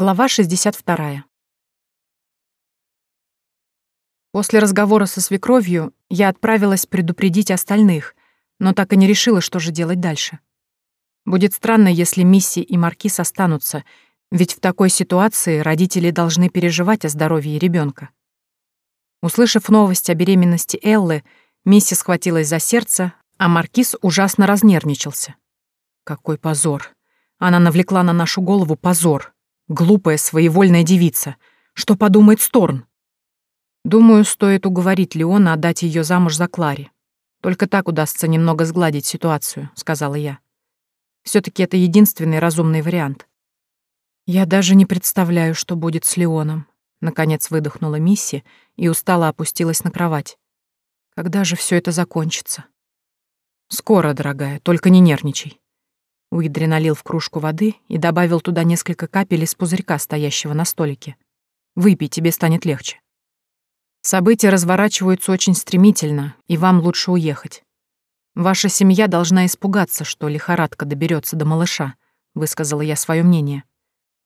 Глава 62. После разговора со свекровью я отправилась предупредить остальных, но так и не решила, что же делать дальше. Будет странно, если Мисси и Маркиз останутся, ведь в такой ситуации родители должны переживать о здоровье ребенка. Услышав новость о беременности Эллы, Мисси схватилась за сердце, а Маркиз ужасно разнервничался. Какой позор! Она навлекла на нашу голову позор. Глупая, своевольная девица. Что подумает Сторн? Думаю, стоит уговорить Леона отдать ее замуж за Клари. Только так удастся немного сгладить ситуацию, сказала я. все таки это единственный разумный вариант. Я даже не представляю, что будет с Леоном. Наконец выдохнула Мисси и устало опустилась на кровать. Когда же все это закончится? Скоро, дорогая, только не нервничай. Уидри налил в кружку воды и добавил туда несколько капель из пузырька, стоящего на столике. «Выпей, тебе станет легче». События разворачиваются очень стремительно, и вам лучше уехать. Ваша семья должна испугаться, что лихорадка доберется до малыша, высказала я свое мнение.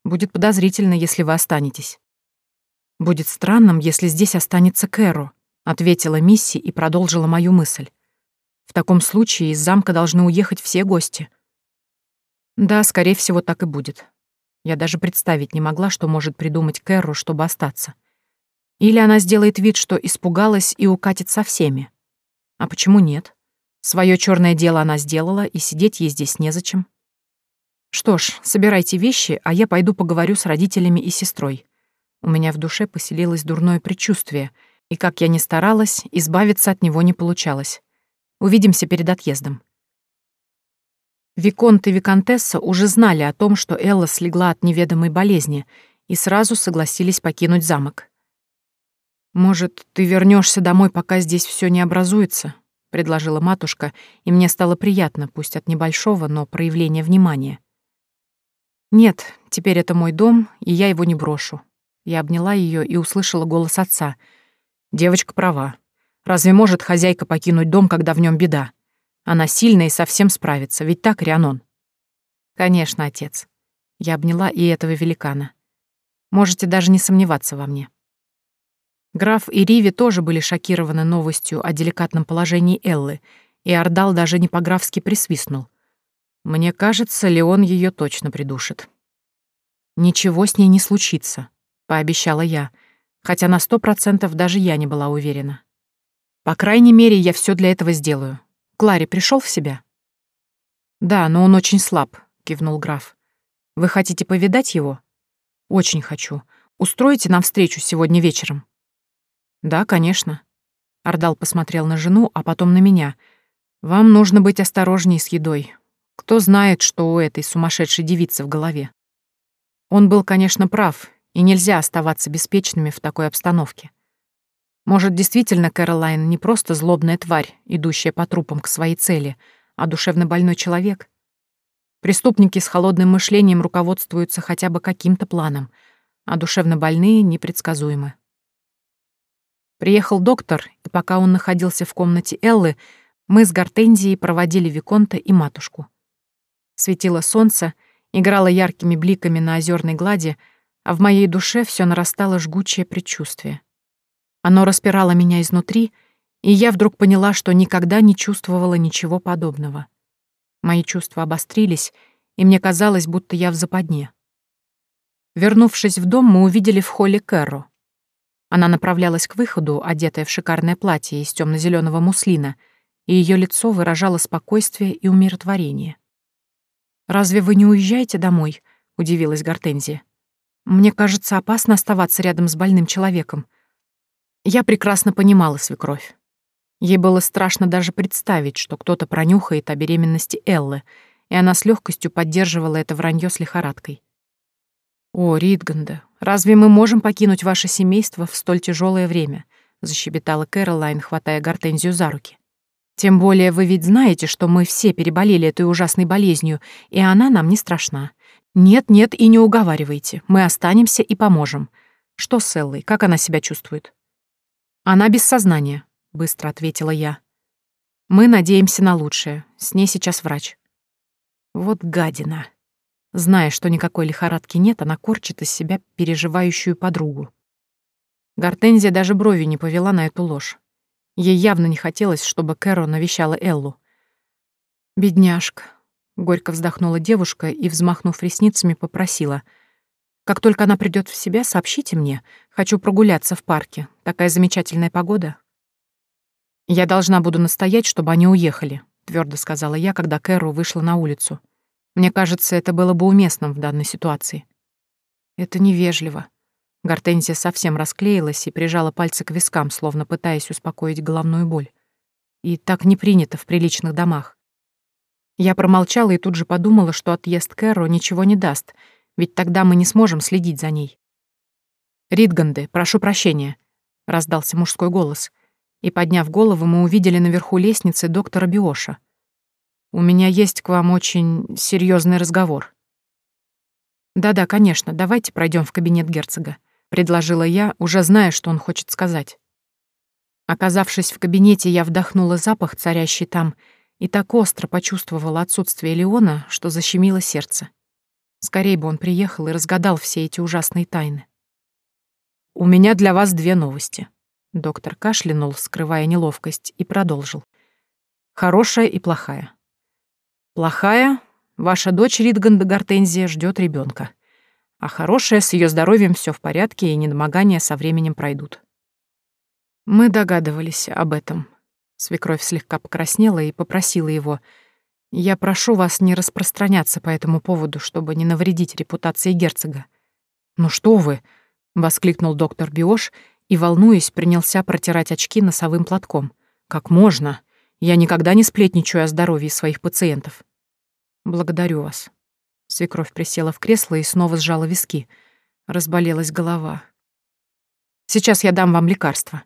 Будет подозрительно, если вы останетесь. Будет странным, если здесь останется Кэру, ответила Мисси и продолжила мою мысль. В таком случае из замка должны уехать все гости — да, скорее всего, так и будет. Я даже представить не могла, что может придумать Кэрру, чтобы остаться. Или она сделает вид, что испугалась и укатит со всеми. А почему нет? Своё чёрное дело она сделала, и сидеть ей здесь незачем. Что ж, собирайте вещи, а я пойду поговорю с родителями и сестрой. У меня в душе поселилось дурное предчувствие, и как я ни старалась, избавиться от него не получалось. Увидимся перед отъездом. Виконт и Виконтесса уже знали о том, что Элла слегла от неведомой болезни, и сразу согласились покинуть замок. «Может, ты вернешься домой, пока здесь все не образуется?» — предложила матушка, и мне стало приятно, пусть от небольшого, но проявления внимания. «Нет, теперь это мой дом, и я его не брошу». Я обняла ее и услышала голос отца. «Девочка права. Разве может хозяйка покинуть дом, когда в нем беда?» Она сильная и совсем справится, ведь так, Рианон? Конечно, отец. Я обняла и этого великана. Можете даже не сомневаться во мне. Граф и Риви тоже были шокированы новостью о деликатном положении Эллы, и Ордал даже не по-графски присвистнул. Мне кажется, Леон ее точно придушит. Ничего с ней не случится, пообещала я, хотя на сто процентов даже я не была уверена. По крайней мере, я все для этого сделаю. Клари пришел в себя? Да, но он очень слаб, кивнул граф. Вы хотите повидать его? Очень хочу. Устроите нам встречу сегодня вечером. Да, конечно. Ардал посмотрел на жену, а потом на меня. Вам нужно быть осторожней с едой. Кто знает, что у этой сумасшедшей девицы в голове. Он был, конечно, прав, и нельзя оставаться беспечными в такой обстановке. Может, действительно Кэролайн не просто злобная тварь, идущая по трупам к своей цели, а душевно больной человек? Преступники с холодным мышлением руководствуются хотя бы каким-то планом, а душевно больные непредсказуемы. Приехал доктор, и пока он находился в комнате Эллы, мы с Гортензией проводили Виконта и матушку. Светило солнце, играло яркими бликами на озерной глади, а в моей душе все нарастало жгучее предчувствие. Оно распирало меня изнутри, и я вдруг поняла, что никогда не чувствовала ничего подобного. Мои чувства обострились, и мне казалось, будто я в западне. Вернувшись в дом, мы увидели в холле Кэрру. Она направлялась к выходу, одетая в шикарное платье из темно зеленого муслина, и ее лицо выражало спокойствие и умиротворение. «Разве вы не уезжаете домой?» — удивилась Гортензия. «Мне кажется, опасно оставаться рядом с больным человеком. Я прекрасно понимала свекровь. Ей было страшно даже представить, что кто-то пронюхает о беременности Эллы, и она с легкостью поддерживала это вранье с лихорадкой. «О, Ритганда, разве мы можем покинуть ваше семейство в столь тяжелое время?» — защебетала Кэролайн, хватая Гортензию за руки. «Тем более вы ведь знаете, что мы все переболели этой ужасной болезнью, и она нам не страшна. Нет, нет, и не уговаривайте. Мы останемся и поможем. Что с Эллой? Как она себя чувствует?» «Она без сознания», — быстро ответила я. «Мы надеемся на лучшее. С ней сейчас врач». «Вот гадина». Зная, что никакой лихорадки нет, она корчит из себя переживающую подругу. Гортензия даже брови не повела на эту ложь. Ей явно не хотелось, чтобы Кэро навещала Эллу. «Бедняжка», — горько вздохнула девушка и, взмахнув ресницами, попросила. «Как только она придет в себя, сообщите мне. Хочу прогуляться в парке. Такая замечательная погода». «Я должна буду настоять, чтобы они уехали», — твердо сказала я, когда Кэру вышла на улицу. Мне кажется, это было бы уместным в данной ситуации. Это невежливо. Гортензия совсем расклеилась и прижала пальцы к вискам, словно пытаясь успокоить головную боль. И так не принято в приличных домах. Я промолчала и тут же подумала, что отъезд Кэрро ничего не даст, ведь тогда мы не сможем следить за ней. «Ритганды, прошу прощения», — раздался мужской голос. И, подняв голову, мы увидели наверху лестницы доктора Биоша — у меня есть к вам очень серьезный разговор. Да-да, конечно, давайте пройдем в кабинет герцога, предложила я, уже зная, что он хочет сказать. Оказавшись в кабинете, я вдохнула запах, царящий там, и так остро почувствовала отсутствие Леона, что защемило сердце. Скорее бы он приехал и разгадал все эти ужасные тайны. «У меня для вас две новости». Доктор кашлянул, скрывая неловкость, и продолжил. «Хорошая и плохая. Плохая, ваша дочь Ридганда Гортензия ждет ребенка, а хорошая, с ее здоровьем все в порядке, и недомогания со временем пройдут. Мы догадывались об этом. Свекровь слегка покраснела и попросила его. «Я прошу вас не распространяться по этому поводу, чтобы не навредить репутации герцога». «Ну что вы!» — воскликнул доктор Биош и, волнуясь, принялся протирать очки носовым платком. «Как можно? Я никогда не сплетничаю о здоровье своих пациентов. Благодарю вас. Свекровь присела в кресло и снова сжала виски. Разболелась голова. Сейчас я дам вам лекарство.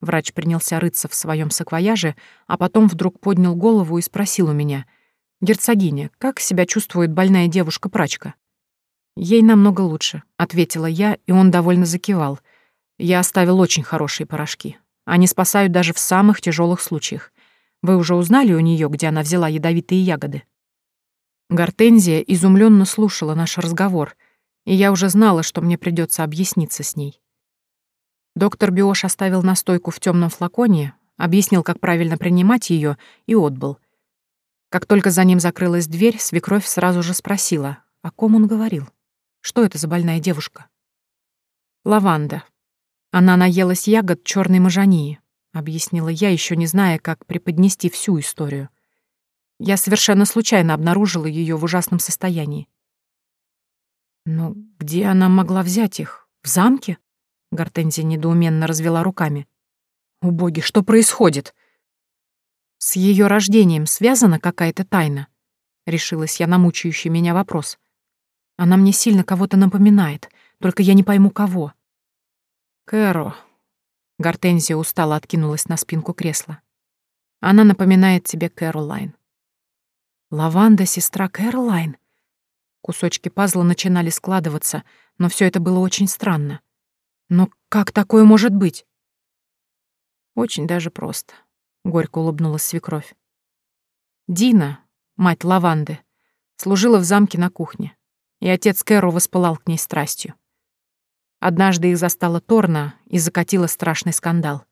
Врач принялся рыться в своем саквояже, а потом вдруг поднял голову и спросил у меня. «Герцогиня, как себя чувствует больная девушка-прачка?» «Ей намного лучше», — ответила я, и он довольно закивал. «Я оставил очень хорошие порошки. Они спасают даже в самых тяжелых случаях. Вы уже узнали у нее, где она взяла ядовитые ягоды?» Гортензия изумленно слушала наш разговор, и я уже знала, что мне придется объясниться с ней. Доктор Биош оставил настойку в темном флаконе, объяснил, как правильно принимать ее, и отбыл. Как только за ним закрылась дверь, свекровь сразу же спросила, о ком он говорил. Что это за больная девушка? Лаванда. Она наелась ягод черной мажании объяснила я, еще не зная, как преподнести всю историю. Я совершенно случайно обнаружила ее в ужасном состоянии. Но где она могла взять их? В замке? Гортензия недоуменно развела руками. О боги, что происходит? С ее рождением связана какая-то тайна? Решилась я на мучающий меня вопрос. Она мне сильно кого-то напоминает, только я не пойму кого. Кэро, Гортензия устало откинулась на спинку кресла. Она напоминает тебе Кэролайн. Лаванда — сестра Кэролайн? Кусочки пазла начинали складываться, но все это было очень странно. Но как такое может быть? Очень даже просто. Горько улыбнулась свекровь. Дина, мать Лаванды, служила в замке на кухне, и отец Кэру воспылал к ней страстью. Однажды их застала Торна и закатила страшный скандал.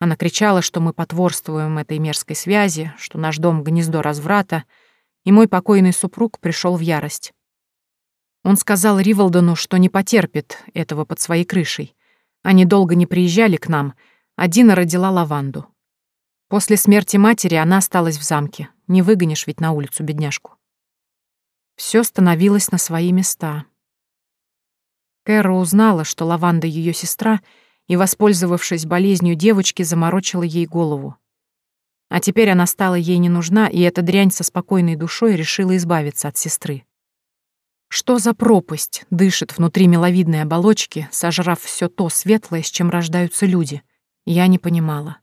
Она кричала, что мы потворствуем этой мерзкой связи, что наш дом — гнездо разврата, и мой покойный супруг пришел в ярость. Он сказал Ривалдону, что не потерпит этого под своей крышей. Они долго не приезжали к нам, а Дина родила лаванду. После смерти матери она осталась в замке. Не выгонишь ведь на улицу бедняжку. Все становилось на свои места. Кэра узнала, что Лаванда ее сестра, и, воспользовавшись болезнью девочки, заморочила ей голову. А теперь она стала ей не нужна, и эта дрянь со спокойной душой решила избавиться от сестры. Что за пропасть дышит внутри миловидной оболочки, сожрав все то светлое, с чем рождаются люди? Я не понимала.